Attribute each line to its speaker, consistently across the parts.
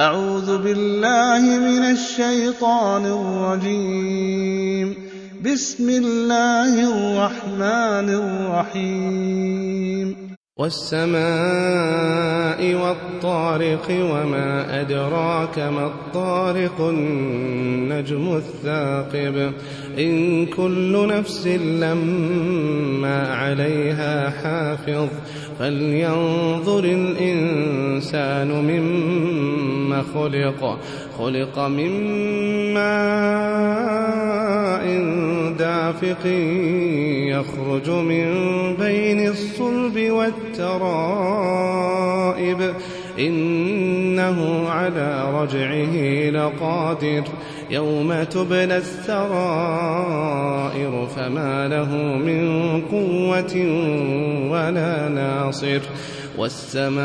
Speaker 1: أعوذ بالله من الشيطان الرجيم. بسم الله الرحمن الرحيم.
Speaker 2: والسماء والطارق وما أدراك ما الطارق النجم الثاقب. إن كل نفس لما عليها حافظ فلينظر الإنسان مما خلق. خلق من ماء دافق يخرج من بين الصلب والترائب. إنه على رجعه لقادر يوم تبلى السرائر فما له من قوة ولا ناصر والسماء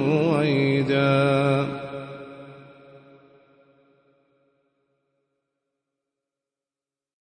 Speaker 2: رويدا